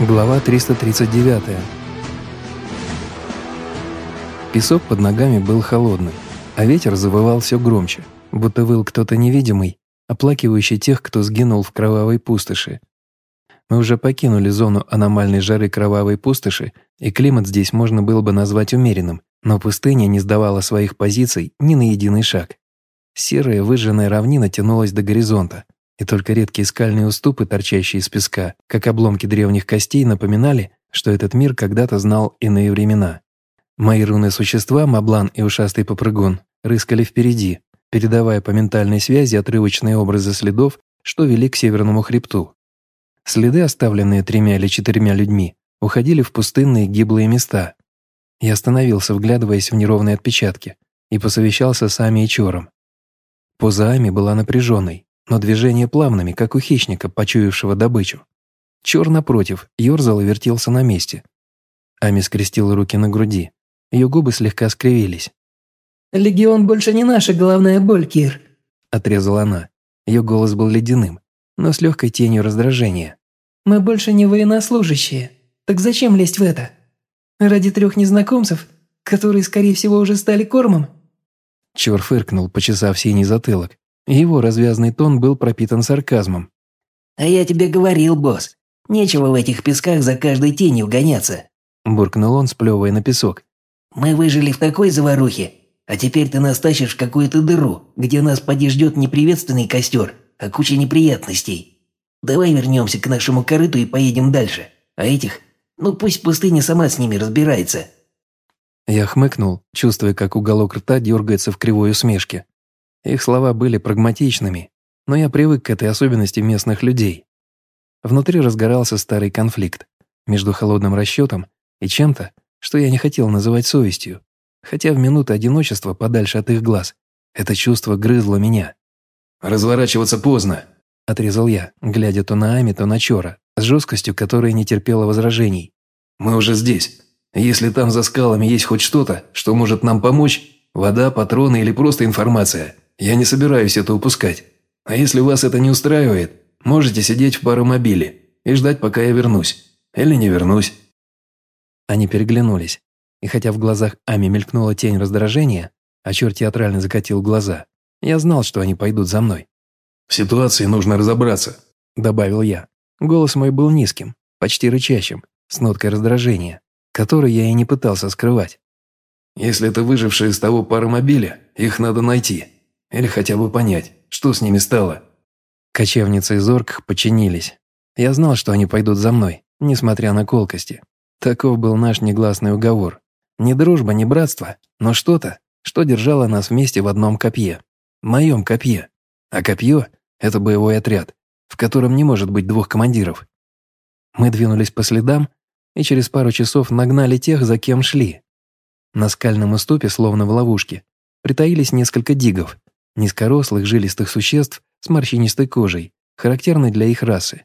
Глава 339. Песок под ногами был холодным, а ветер завывал все громче, будто выл кто-то невидимый, оплакивающий тех, кто сгинул в кровавой пустоши. Мы уже покинули зону аномальной жары кровавой пустоши, и климат здесь можно было бы назвать умеренным, но пустыня не сдавала своих позиций ни на единый шаг. Серая выжженная равнина тянулась до горизонта, и только редкие скальные уступы, торчащие из песка, как обломки древних костей, напоминали, что этот мир когда-то знал иные времена. Мои руны существа, Маблан и ушастый попрыгун, рыскали впереди, передавая по ментальной связи отрывочные образы следов, что вели к северному хребту. Следы, оставленные тремя или четырьмя людьми, уходили в пустынные гиблые места. Я остановился, вглядываясь в неровные отпечатки, и посовещался с Ами и Чором. Поза Ами была напряженной, но движения плавными, как у хищника, почуявшего добычу. Чор, напротив, ерзал и вертелся на месте. Ами скрестила руки на груди. Ее губы слегка скривились. «Легион больше не наша главная боль, Кир», — отрезала она. Ее голос был ледяным, но с легкой тенью раздражения. «Мы больше не военнослужащие. Так зачем лезть в это? Ради трех незнакомцев, которые, скорее всего, уже стали кормом?» Чор фыркнул, почесав синий затылок. Его развязный тон был пропитан сарказмом. «А я тебе говорил, босс, нечего в этих песках за каждой тенью гоняться», буркнул он, сплевывая на песок. «Мы выжили в такой заварухе, а теперь ты нас тащишь в какую-то дыру, где нас поди ждет не приветственный костер, а куча неприятностей. Давай вернемся к нашему корыту и поедем дальше. А этих, ну пусть пустыня сама с ними разбирается». Я хмыкнул, чувствуя, как уголок рта дергается в кривой усмешке. Их слова были прагматичными, но я привык к этой особенности местных людей. Внутри разгорался старый конфликт между холодным расчетом и чем-то, что я не хотел называть совестью, хотя в минуты одиночества подальше от их глаз это чувство грызло меня. «Разворачиваться поздно», – отрезал я, глядя то на Ами, то на Чора, с жесткостью, которая не терпела возражений. «Мы уже здесь. Если там за скалами есть хоть что-то, что может нам помочь, вода, патроны или просто информация, я не собираюсь это упускать. А если вас это не устраивает, можете сидеть в паромобиле и ждать, пока я вернусь. Или не вернусь». Они переглянулись, и хотя в глазах Ами мелькнула тень раздражения, а черт театрально закатил глаза, я знал, что они пойдут за мной. «В ситуации нужно разобраться», – добавил я. Голос мой был низким, почти рычащим, с ноткой раздражения, который я и не пытался скрывать. «Если это выжившие из того паромобиля, их надо найти. Или хотя бы понять, что с ними стало. Кочевницы из Орк подчинились. Я знал, что они пойдут за мной, несмотря на колкости. Таков был наш негласный уговор. Ни дружба, ни братство, но что-то, что держало нас вместе в одном копье. Моем копье. А копье – это боевой отряд, в котором не может быть двух командиров. Мы двинулись по следам и через пару часов нагнали тех, за кем шли. На скальном уступе, словно в ловушке, притаились несколько дигов, низкорослых жилистых существ с морщинистой кожей, характерной для их расы.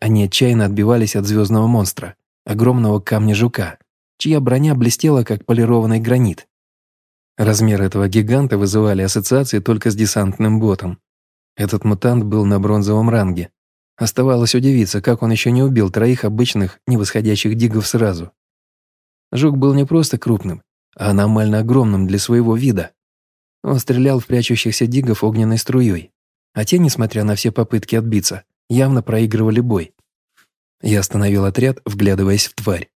Они отчаянно отбивались от звездного монстра, огромного камня-жука, чья броня блестела, как полированный гранит. Размер этого гиганта вызывали ассоциации только с десантным ботом. Этот мутант был на бронзовом ранге. Оставалось удивиться, как он еще не убил троих обычных, невосходящих дигов сразу. Жук был не просто крупным, а аномально огромным для своего вида. Он стрелял в прячущихся дигов огненной струей, а те, несмотря на все попытки отбиться, явно проигрывали бой. Я остановил отряд, вглядываясь в тварь.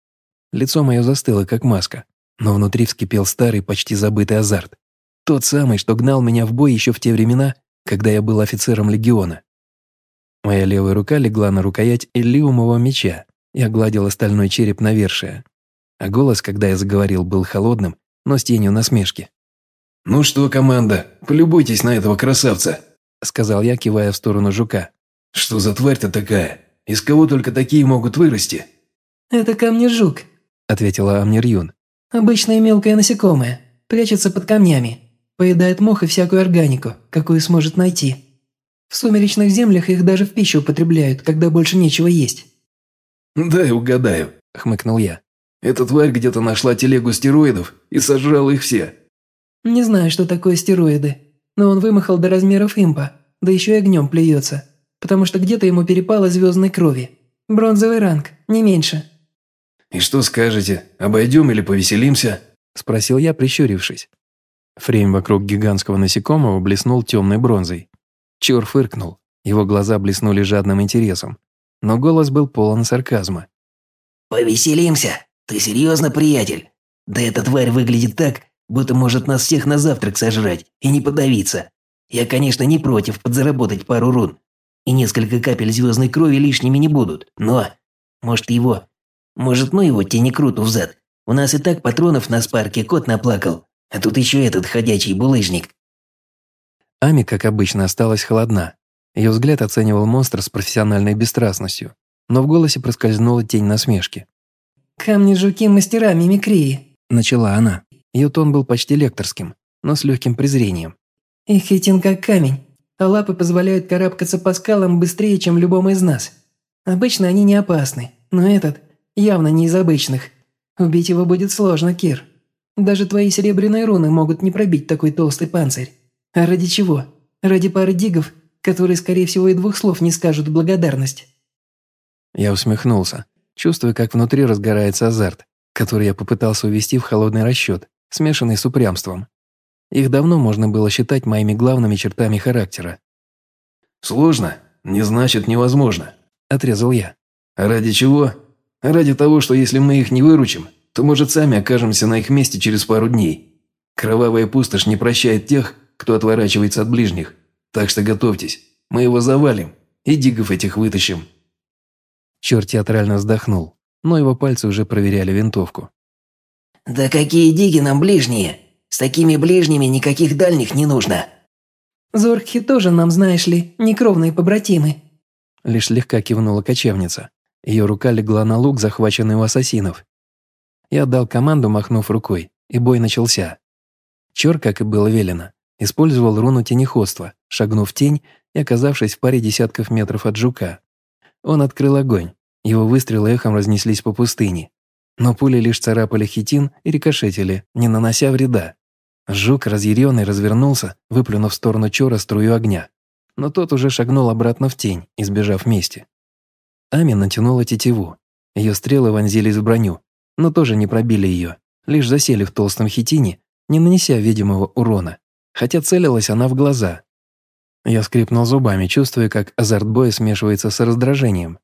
Лицо мое застыло, как маска, но внутри вскипел старый, почти забытый азарт. Тот самый, что гнал меня в бой еще в те времена, когда я был офицером легиона. Моя левая рука легла на рукоять иллиумового меча и огладила стальной череп навершия. А голос, когда я заговорил, был холодным, но с тенью насмешки. «Ну что, команда, полюбуйтесь на этого красавца», – сказал я, кивая в сторону жука. «Что за тварь-то такая? Из кого только такие могут вырасти?» «Это камни-жук», – ответила Амнирюн. «Обычное мелкое насекомое, прячется под камнями, поедает мох и всякую органику, какую сможет найти. В сумеречных землях их даже в пищу употребляют, когда больше нечего есть». «Дай угадаю», – хмыкнул я. «Эта тварь где-то нашла телегу стероидов и сожрала их все». Не знаю, что такое стероиды, но он вымахал до размеров импа, да еще и огнем плюется, потому что где-то ему перепало звездной крови. Бронзовый ранг, не меньше». «И что скажете, обойдем или повеселимся?» – спросил я, прищурившись. Фрейм вокруг гигантского насекомого блеснул темной бронзой. Чур фыркнул, его глаза блеснули жадным интересом, но голос был полон сарказма. «Повеселимся? Ты серьезно, приятель? Да эта тварь выглядит так, будто может нас всех на завтрак сожрать и не подавиться. Я, конечно, не против подзаработать пару рун, и несколько капель звездной крови лишними не будут, но... Может, его... Может, ну его тени круту взад. У нас и так патронов на спарке кот наплакал, а тут еще этот ходячий булыжник». Ами, как обычно, осталась холодна. Ее взгляд оценивал монстр с профессиональной бесстрастностью, но в голосе проскользнула тень насмешки. «Камни-жуки – мастера мимикрии», – начала она. Ее тон был почти лекторским, но с легким презрением. «Их хитин как камень, а лапы позволяют карабкаться по скалам быстрее, чем любому из нас. Обычно они не опасны, но этот явно не из обычных. Убить его будет сложно, Кир. Даже твои серебряные руны могут не пробить такой толстый панцирь. А ради чего? Ради пары дигов, которые, скорее всего, и двух слов не скажут благодарность. Я усмехнулся, чувствуя, как внутри разгорается азарт, который я попытался увести в холодный расчет, смешанный с упрямством. Их давно можно было считать моими главными чертами характера. «Сложно, не значит невозможно», – отрезал я. «А ради чего? Ради того, что если мы их не выручим, то, может, сами окажемся на их месте через пару дней. Кровавая пустошь не прощает тех, кто отворачивается от ближних. Так что готовьтесь, мы его завалим и дигов этих вытащим». Черт театрально вздохнул, но его пальцы уже проверяли винтовку. «Да какие диги нам ближние? С такими ближними никаких дальних не нужно». «Зорхи тоже нам, знаешь ли, некровные побратимы». Лишь слегка кивнула кочевница. Ее рука легла на лук, захваченный у ассасинов. Я отдал команду, махнув рукой, и бой начался. Чор, как и было велено, использовал руну тенеходства, шагнув в тень и оказавшись в паре десятков метров от жука. Он открыл огонь, его выстрелы эхом разнеслись по пустыне. Но пули лишь царапали хитин и рикошетили, не нанося вреда. Жук, разъяренный, развернулся, выплюнув в сторону Чора струю огня. Но тот уже шагнул обратно в тень, избежав мести. Ами натянула тетиву. Ее стрелы вонзились в броню, но тоже не пробили ее, лишь засели в толстом хитине, не нанеся видимого урона, хотя целилась она в глаза. Я скрипнул зубами, чувствуя, как азарт боя смешивается с раздражением.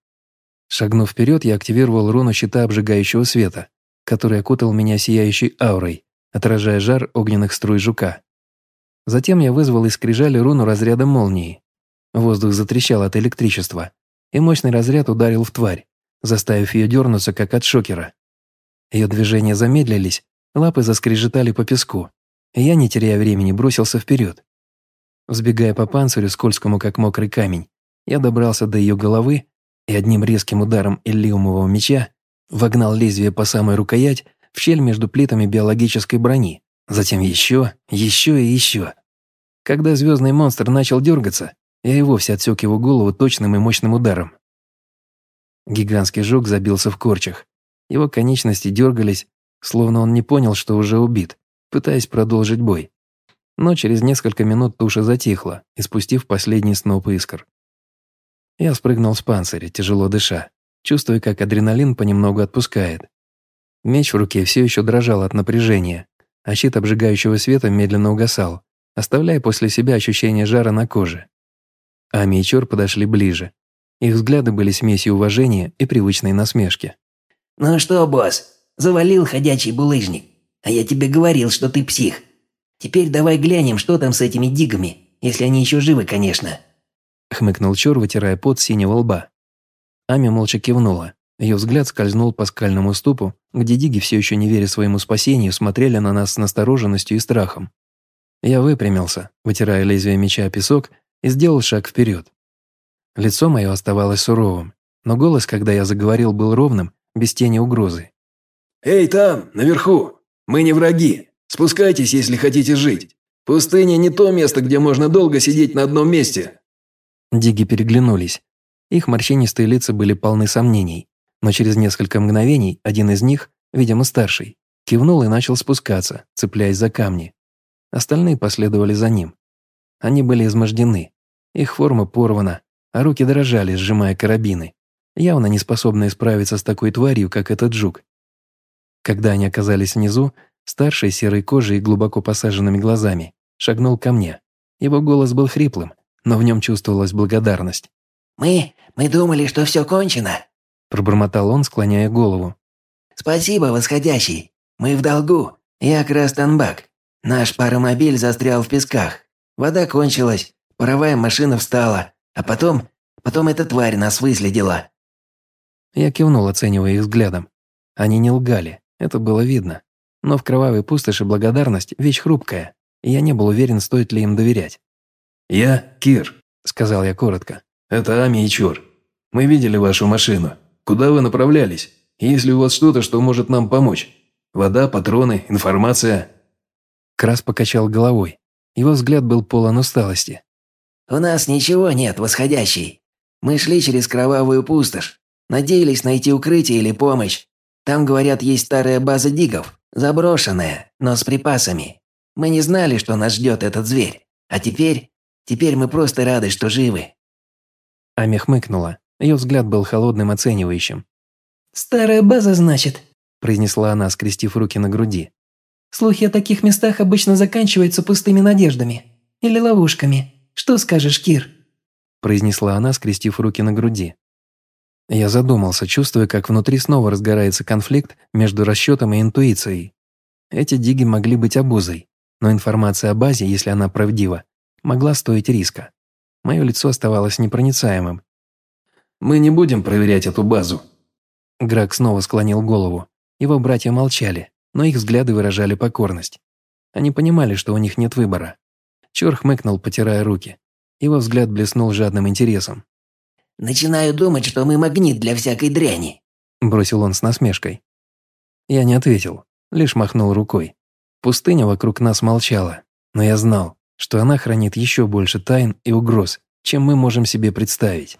Шагнув вперед, я активировал руну щита обжигающего света, который окутал меня сияющей аурой, отражая жар огненных струй жука. Затем я вызвал из скрижали руну разряда молнии. Воздух затрещал от электричества, и мощный разряд ударил в тварь, заставив ее дернуться, как от шокера. Ее движения замедлились, лапы заскрежетали по песку, и я, не теряя времени, бросился вперед. Взбегая по панцирю, скользкому как мокрый камень, я добрался до ее головы и одним резким ударом иллиумового меча вогнал лезвие по самой рукоять в щель между плитами биологической брони, затем еще, еще и еще. Когда звездный монстр начал дергаться, я и вовсе отсек его голову точным и мощным ударом. Гигантский жук забился в корчах. Его конечности дергались, словно он не понял, что уже убит, пытаясь продолжить бой. Но через несколько минут туша затихла, испустив последний сноп искр. Я спрыгнул с панциря, тяжело дыша, чувствуя, как адреналин понемногу отпускает. Меч в руке все еще дрожал от напряжения, а щит обжигающего света медленно угасал, оставляя после себя ощущение жара на коже. Ами и Чор подошли ближе. Их взгляды были смесью уважения и привычной насмешки. «Ну что, босс, завалил ходячий булыжник. А я тебе говорил, что ты псих. Теперь давай глянем, что там с этими дигами, если они еще живы, конечно». Хмыкнул Чор, вытирая пот синего лба. Ами молча кивнула. Ее взгляд скользнул по скальному ступу, где диги, все еще не веря своему спасению, смотрели на нас с настороженностью и страхом. Я выпрямился, вытирая лезвие меча о песок, и сделал шаг вперед. Лицо мое оставалось суровым, но голос, когда я заговорил, был ровным, без тени угрозы. «Эй, там, наверху! Мы не враги! Спускайтесь, если хотите жить! Пустыня не то место, где можно долго сидеть на одном месте!» Диги переглянулись. Их морщинистые лица были полны сомнений, но через несколько мгновений один из них, видимо старший, кивнул и начал спускаться, цепляясь за камни. Остальные последовали за ним. Они были измождены. Их форма порвана, а руки дрожали, сжимая карабины. явно не способные справиться с такой тварью, как этот жук. Когда они оказались внизу, старший серой кожей и глубоко посаженными глазами шагнул ко мне. Его голос был хриплым, но в нем чувствовалась благодарность. «Мы... мы думали, что все кончено», – пробормотал он, склоняя голову. «Спасибо, восходящий. Мы в долгу. Я Крастанбак. Наш паромобиль застрял в песках. Вода кончилась, паровая машина встала, а потом... потом эта тварь нас выследила». Я кивнул, оценивая их взглядом. Они не лгали, это было видно. Но в кровавой пустоши благодарность – вещь хрупкая, и я не был уверен, стоит ли им доверять. «Я Кир», – сказал я коротко. «Это Ами и Чор. Мы видели вашу машину. Куда вы направлялись? Есть ли у вас что-то, что может нам помочь? Вода, патроны, информация?» Крас покачал головой. Его взгляд был полон усталости. «У нас ничего нет, восходящий. Мы шли через кровавую пустошь. Надеялись найти укрытие или помощь. Там, говорят, есть старая база дигов, заброшенная, но с припасами. Мы не знали, что нас ждет этот зверь. А теперь... Теперь мы просто рады, что живы». Ами хмыкнула. Ее взгляд был холодным, оценивающим. «Старая база, значит?» произнесла она, скрестив руки на груди. «Слухи о таких местах обычно заканчиваются пустыми надеждами. Или ловушками. Что скажешь, Кир?» произнесла она, скрестив руки на груди. Я задумался, чувствуя, как внутри снова разгорается конфликт между расчетом и интуицией. Эти диги могли быть обузой, но информация о базе, если она правдива, могла стоить риска. Мое лицо оставалось непроницаемым. «Мы не будем проверять эту базу». Грак снова склонил голову. Его братья молчали, но их взгляды выражали покорность. Они понимали, что у них нет выбора. Чор хмыкнул, потирая руки. Его взгляд блеснул жадным интересом. «Начинаю думать, что мы магнит для всякой дряни», – бросил он с насмешкой. Я не ответил, лишь махнул рукой. Пустыня вокруг нас молчала, но я знал, что она хранит еще больше тайн и угроз, чем мы можем себе представить.